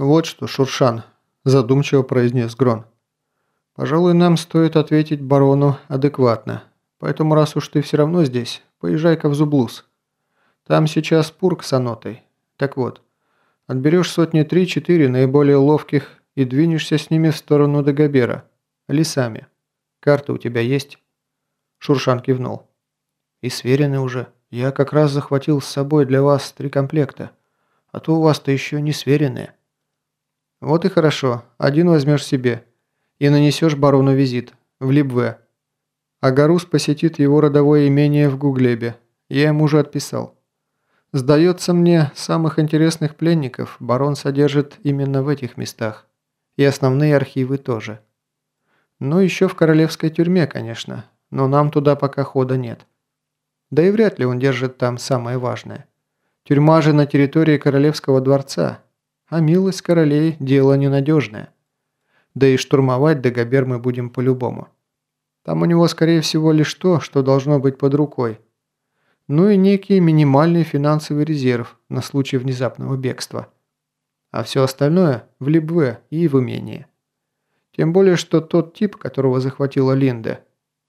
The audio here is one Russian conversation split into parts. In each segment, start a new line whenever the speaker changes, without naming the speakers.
«Вот что, Шуршан», – задумчиво произнес Грон. «Пожалуй, нам стоит ответить барону адекватно. Поэтому, раз уж ты все равно здесь, поезжай-ка в Зублус. Там сейчас пург с анотой. Так вот, отберешь сотни три-четыре наиболее ловких и двинешься с ними в сторону Дагобера. Лесами. Карта у тебя есть?» Шуршан кивнул. «И сверены уже. Я как раз захватил с собой для вас три комплекта. А то у вас-то еще не сверенные». «Вот и хорошо. Один возьмешь себе. И нанесешь барону визит. В Либве. А Гарус посетит его родовое имение в Гуглебе. Я ему уже отписал. Сдается мне, самых интересных пленников барон содержит именно в этих местах. И основные архивы тоже. Ну, еще в королевской тюрьме, конечно. Но нам туда пока хода нет. Да и вряд ли он держит там самое важное. Тюрьма же на территории королевского дворца. А милость королей – дело ненадежное. Да и штурмовать Дагобер мы будем по-любому. Там у него, скорее всего, лишь то, что должно быть под рукой. Ну и некий минимальный финансовый резерв на случай внезапного бегства. А все остальное в Либве и в умении. Тем более, что тот тип, которого захватила Линда,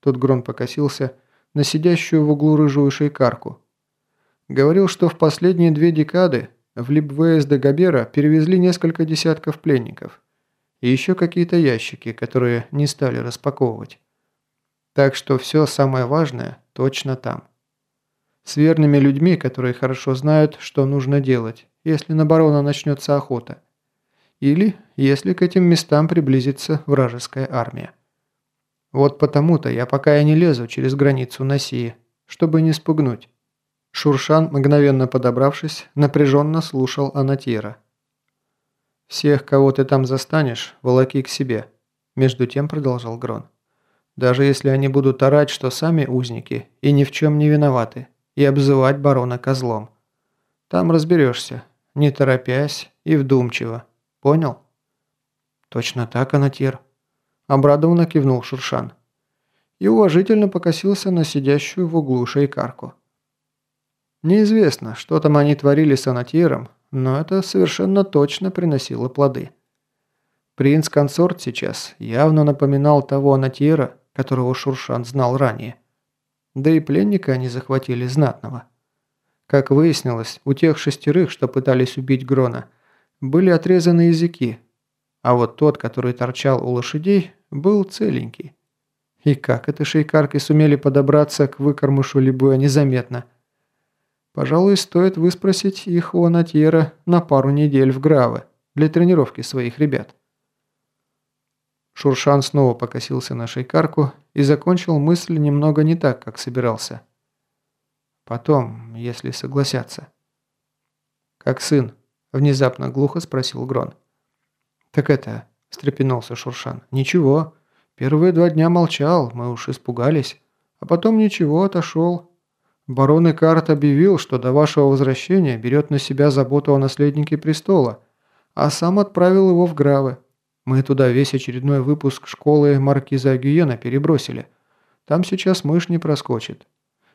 тут Грон покосился на сидящую в углу рыжую шейкарку, говорил, что в последние две декады в Либве из Дагобера перевезли несколько десятков пленников. И еще какие-то ящики, которые не стали распаковывать. Так что все самое важное точно там. С верными людьми, которые хорошо знают, что нужно делать, если на барона начнется охота. Или если к этим местам приблизится вражеская армия. Вот потому-то я пока и не лезу через границу Носии, чтобы не спугнуть. Шуршан, мгновенно подобравшись, напряженно слушал Анатира. «Всех, кого ты там застанешь, волоки к себе», – между тем продолжал Грон. Даже если они будут орать, что сами узники и ни в чем не виноваты, и обзывать барона козлом. Там разберешься, не торопясь и вдумчиво. Понял? Точно так, Анатир. Обрадованно кивнул Шуршан. И уважительно покосился на сидящую в углу шейкарку. Неизвестно, что там они творили с Анатиром, но это совершенно точно приносило плоды. Принц-консорт сейчас явно напоминал того Анатира, которого Шуршан знал ранее. Да и пленника они захватили знатного. Как выяснилось, у тех шестерых, что пытались убить Грона, были отрезаны языки, а вот тот, который торчал у лошадей, был целенький. И как это шейкарки сумели подобраться к выкормышу Либуя незаметно? Пожалуй, стоит выспросить их у Анатьера на пару недель в Гравы для тренировки своих ребят. Шуршан снова покосился на шейкарку и закончил мысль немного не так, как собирался. Потом, если согласятся. «Как сын?» – внезапно глухо спросил Грон. «Так это...» – встрепенулся Шуршан. «Ничего. Первые два дня молчал, мы уж испугались. А потом ничего, отошел. Барон Икарт объявил, что до вашего возвращения берет на себя заботу о наследнике престола, а сам отправил его в Гравы. Мы туда весь очередной выпуск школы Маркиза Гюена перебросили. Там сейчас мышь не проскочит.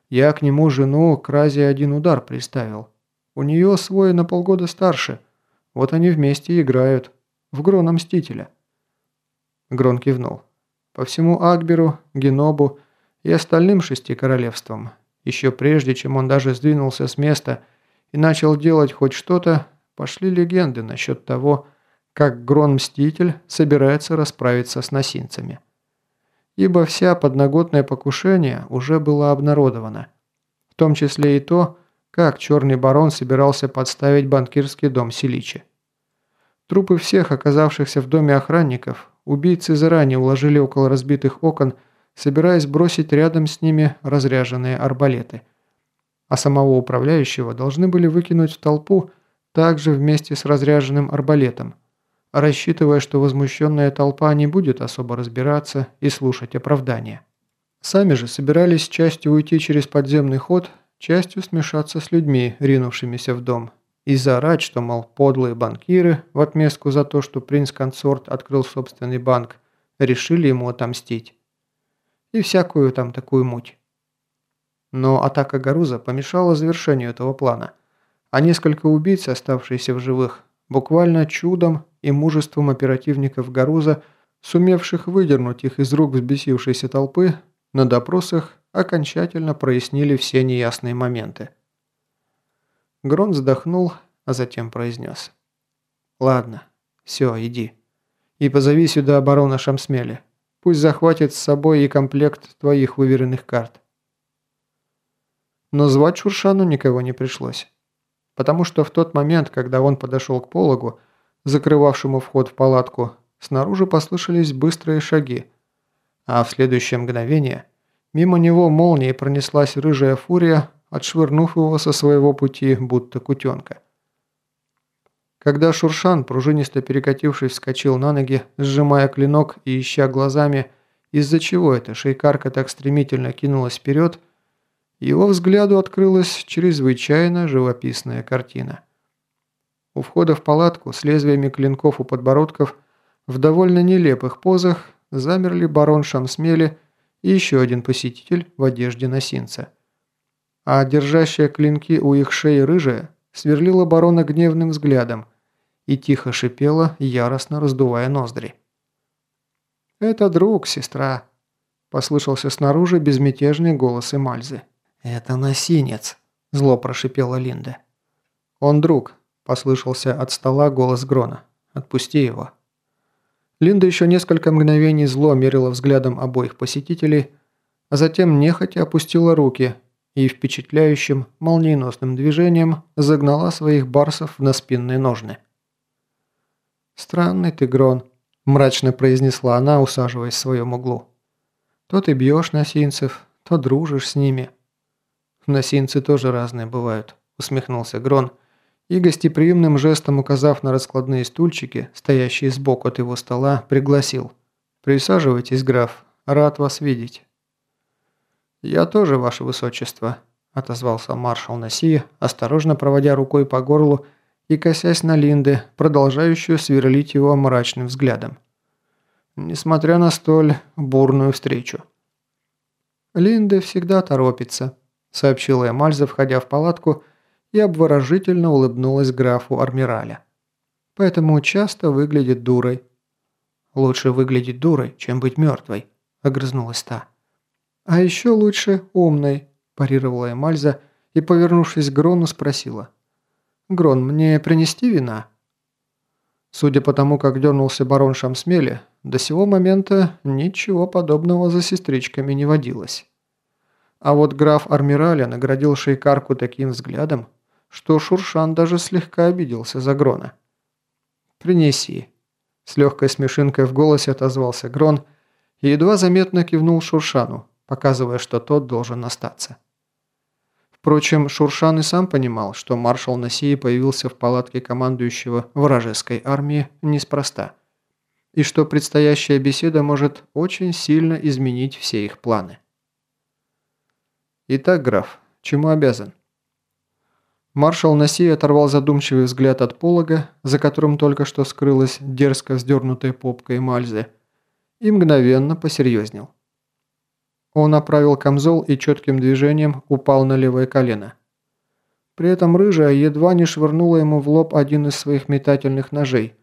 Я к нему жену к Разе один удар приставил. У нее свой на полгода старше. Вот они вместе играют. В Грона Мстителя». Грон кивнул. По всему Акберу, Генобу и остальным шести королевствам, еще прежде, чем он даже сдвинулся с места и начал делать хоть что-то, пошли легенды насчет того, как Грон-Мститель собирается расправиться с носинцами. Ибо вся подноготное покушение уже было обнародовано. В том числе и то, как Черный Барон собирался подставить банкирский дом Селичи. Трупы всех оказавшихся в доме охранников убийцы заранее уложили около разбитых окон, собираясь бросить рядом с ними разряженные арбалеты. А самого управляющего должны были выкинуть в толпу также вместе с разряженным арбалетом – рассчитывая, что возмущенная толпа не будет особо разбираться и слушать оправдания. Сами же собирались частью уйти через подземный ход, частью смешаться с людьми, ринувшимися в дом, и заорать, что, мол, подлые банкиры, в отместку за то, что принц-консорт открыл собственный банк, решили ему отомстить. И всякую там такую муть. Но атака Гаруза помешала завершению этого плана, а несколько убийц, оставшиеся в живых, буквально чудом и мужеством оперативников Гаруза, сумевших выдернуть их из рук взбесившейся толпы, на допросах окончательно прояснили все неясные моменты. Грон вздохнул, а затем произнес. «Ладно, все, иди. И позови сюда барона Шамсмеля. Пусть захватит с собой и комплект твоих выверенных карт». Но звать Шуршану никого не пришлось. Потому что в тот момент, когда он подошел к пологу, закрывавшему вход в палатку, снаружи послышались быстрые шаги, а в следующее мгновение мимо него молнией пронеслась рыжая фурия, отшвырнув его со своего пути, будто кутенка. Когда Шуршан, пружинисто перекатившись, вскочил на ноги, сжимая клинок и ища глазами, из-за чего эта шейкарка так стремительно кинулась вперед, его взгляду открылась чрезвычайно живописная картина. У входа в палатку с лезвиями клинков у подбородков в довольно нелепых позах замерли барон Шамсмели и еще один посетитель в одежде носинца. А держащая клинки у их шеи рыжая сверлила барона гневным взглядом и тихо шипела, яростно раздувая ноздри. «Это друг, сестра», – послышался снаружи безмятежный голос Эмальзы. «Это носинец», – зло прошипела Линда. «Он друг», – послышался от стола голос Грона. «Отпусти его». Линда еще несколько мгновений зло мерила взглядом обоих посетителей, а затем нехотя опустила руки и впечатляющим, молниеносным движением загнала своих барсов на спинные ножны. «Странный ты, Грон», – мрачно произнесла она, усаживаясь в своем углу. «То ты бьешь носинцев, то дружишь с ними». «Носинцы тоже разные бывают», – усмехнулся Грон, и гостеприимным жестом указав на раскладные стульчики, стоящие сбоку от его стола, пригласил. «Присаживайтесь, граф, рад вас видеть». «Я тоже, ваше высочество», – отозвался маршал Наси, осторожно проводя рукой по горлу и косясь на Линды, продолжающую сверлить его мрачным взглядом. Несмотря на столь бурную встречу. Линда всегда торопится», сообщила Эмальза, входя в палатку, и обворожительно улыбнулась графу Армираля. «Поэтому часто выглядит дурой». «Лучше выглядеть дурой, чем быть мертвой», – огрызнулась та. «А еще лучше умной», – парировала Эмальза и, повернувшись к Грону, спросила. «Грон, мне принести вина?» Судя по тому, как дернулся барон Шамсмели, до сего момента ничего подобного за сестричками не водилось. А вот граф Армираля наградил шейкарку таким взглядом, что Шуршан даже слегка обиделся за Грона. «Принеси». С легкой смешинкой в голосе отозвался Грон и едва заметно кивнул Шуршану, показывая, что тот должен остаться. Впрочем, Шуршан и сам понимал, что маршал Насии появился в палатке командующего вражеской армии неспроста, и что предстоящая беседа может очень сильно изменить все их планы. «Итак, граф, чему обязан?» Маршал Наси оторвал задумчивый взгляд от полога, за которым только что скрылась дерзко вздернутая попка Мальзы, и мгновенно посерьезнел. Он направил камзол и четким движением упал на левое колено. При этом рыжая едва не швырнула ему в лоб один из своих метательных ножей,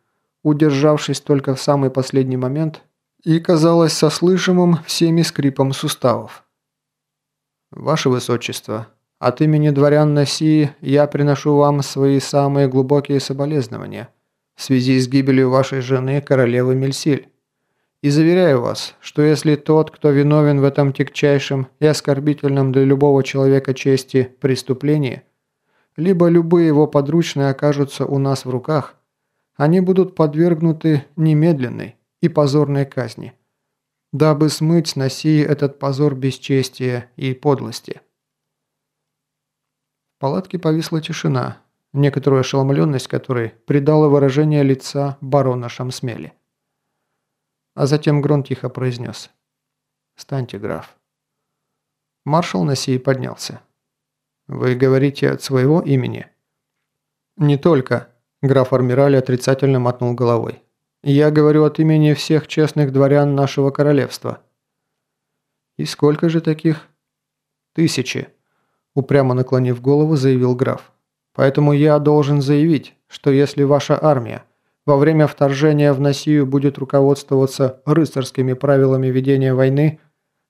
удержавшись только в самый последний момент и казалось со слышимым всеми скрипом суставов. «Ваше Высочество, от имени дворян Наси я приношу вам свои самые глубокие соболезнования в связи с гибелью вашей жены, королевы Мельсиль. И заверяю вас, что если тот, кто виновен в этом тягчайшем и оскорбительном для любого человека чести преступлении, либо любые его подручные окажутся у нас в руках, они будут подвергнуты немедленной и позорной казни» дабы смыть с Носи этот позор бесчестия и подлости. В палатке повисла тишина, некоторую ошеломленность которой придала выражение лица барона Шамсмели. А затем Грон тихо произнес «Станьте, граф». Маршал Носи поднялся. «Вы говорите от своего имени?» «Не только», – граф Армирали отрицательно мотнул головой. Я говорю от имени всех честных дворян нашего королевства». «И сколько же таких?» «Тысячи», – упрямо наклонив голову, заявил граф. «Поэтому я должен заявить, что если ваша армия во время вторжения в Носию будет руководствоваться рыцарскими правилами ведения войны,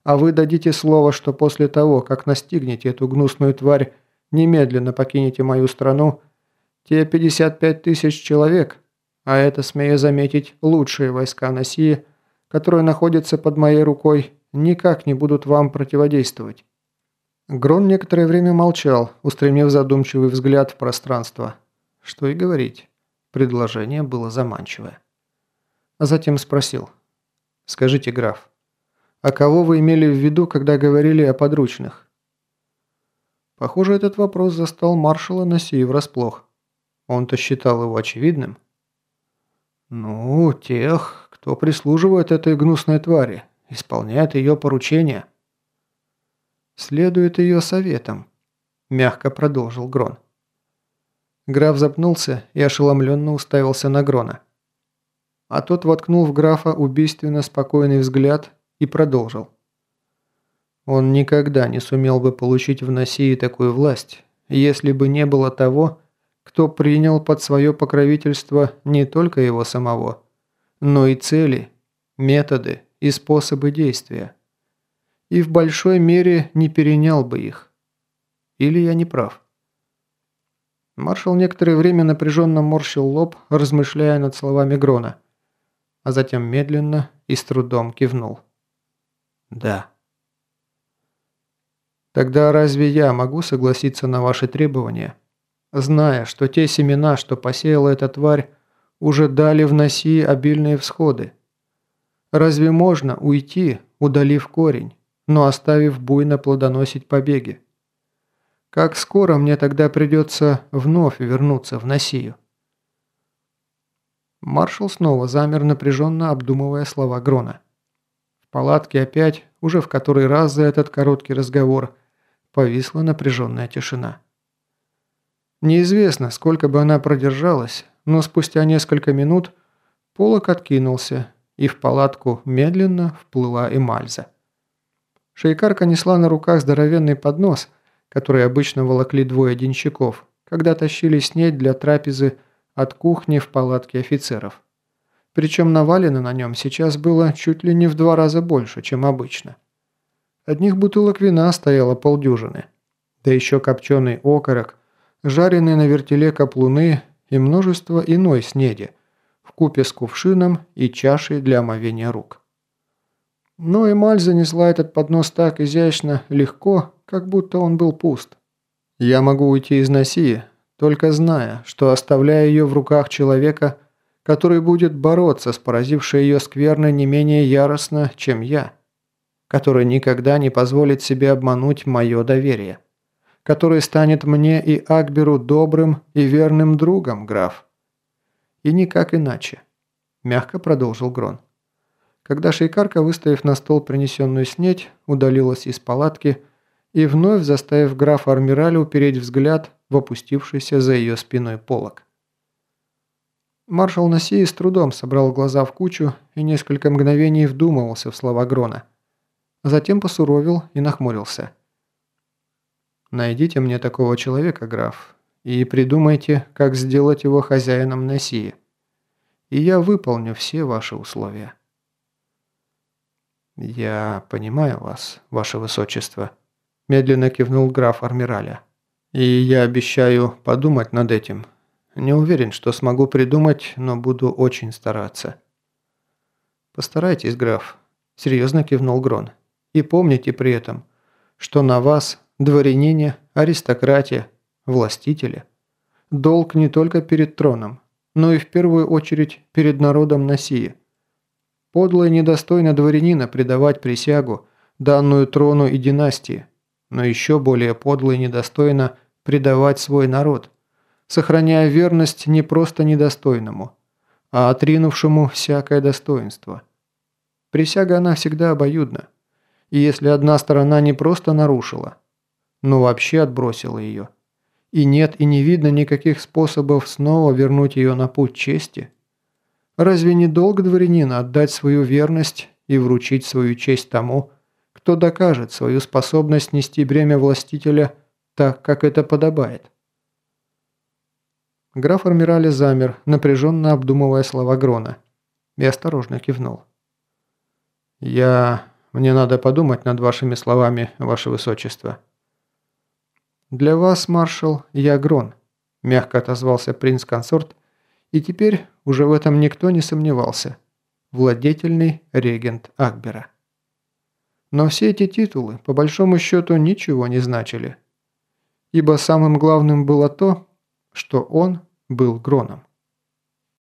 а вы дадите слово, что после того, как настигнете эту гнусную тварь, немедленно покинете мою страну, те 55 тысяч человек, а это, смею заметить, лучшие войска Носии, которые находятся под моей рукой, никак не будут вам противодействовать. Грон некоторое время молчал, устремив задумчивый взгляд в пространство. Что и говорить. Предложение было заманчивое. А затем спросил. «Скажите, граф, а кого вы имели в виду, когда говорили о подручных?» Похоже, этот вопрос застал маршала Носии врасплох. Он-то считал его очевидным. «Ну, тех, кто прислуживает этой гнусной твари, исполняет ее поручения». «Следует ее советам», – мягко продолжил Грон. Граф запнулся и ошеломленно уставился на Грона. А тот воткнул в графа убийственно спокойный взгляд и продолжил. Он никогда не сумел бы получить в Носии такую власть, если бы не было того, кто принял под свое покровительство не только его самого, но и цели, методы и способы действия. И в большой мере не перенял бы их. Или я не прав? Маршал некоторое время напряженно морщил лоб, размышляя над словами Грона, а затем медленно и с трудом кивнул. «Да». «Тогда разве я могу согласиться на ваши требования?» зная, что те семена, что посеяла эта тварь, уже дали в носи обильные всходы. Разве можно уйти, удалив корень, но оставив буйно плодоносить побеги? Как скоро мне тогда придется вновь вернуться в Носию? Маршал снова замер, напряженно обдумывая слова Грона. В палатке опять, уже в который раз за этот короткий разговор, повисла напряженная тишина. Неизвестно, сколько бы она продержалась, но спустя несколько минут полок откинулся, и в палатку медленно вплыла Эмальза. Шейкарка несла на руках здоровенный поднос, который обычно волокли двое денщиков, когда тащили снедь для трапезы от кухни в палатке офицеров. Причем навалено на нем сейчас было чуть ли не в два раза больше, чем обычно. Одних бутылок вина стояло полдюжины. Да еще копченый окорок – жареные на вертеле каплуны и множество иной снеди, в купе с кувшином и чашей для омовения рук. Но Эмаль занесла этот поднос так изящно, легко, как будто он был пуст. Я могу уйти из Носии, только зная, что оставляя ее в руках человека, который будет бороться с поразившей ее скверной не менее яростно, чем я, который никогда не позволит себе обмануть мое доверие который станет мне и Акберу добрым и верным другом, граф. И никак иначе, мягко продолжил Грон. Когда шейкарка, выставив на стол принесенную снеть, удалилась из палатки и вновь заставив графа Армираля упереть взгляд в опустившийся за ее спиной полок. Маршал Насии с трудом собрал глаза в кучу и несколько мгновений вдумывался в слова Грона. Затем посуровил и нахмурился. Найдите мне такого человека, граф, и придумайте, как сделать его хозяином Нессии. И я выполню все ваши условия». «Я понимаю вас, ваше высочество», – медленно кивнул граф Армираля. «И я обещаю подумать над этим. Не уверен, что смогу придумать, но буду очень стараться». «Постарайтесь, граф», – серьезно кивнул Грон. «И помните при этом, что на вас дворянине, аристократия, властители. Долг не только перед троном, но и в первую очередь перед народом Носии. Подло и недостойно дворянина предавать присягу, данную трону и династии, но еще более подло и недостойно предавать свой народ, сохраняя верность не просто недостойному, а отринувшему всякое достоинство. Присяга она всегда обоюдна, и если одна сторона не просто нарушила – но вообще отбросила ее. И нет и не видно никаких способов снова вернуть ее на путь чести. Разве не долг дворянина отдать свою верность и вручить свою честь тому, кто докажет свою способность нести бремя властителя так, как это подобает? Граф Армирали замер, напряженно обдумывая слова Грона, и осторожно кивнул. «Я... Мне надо подумать над вашими словами, ваше высочество». «Для вас, маршал, я Грон», – мягко отозвался принц-консорт, и теперь уже в этом никто не сомневался. Владетельный регент Акбера. Но все эти титулы, по большому счету, ничего не значили. Ибо самым главным было то, что он был Гроном.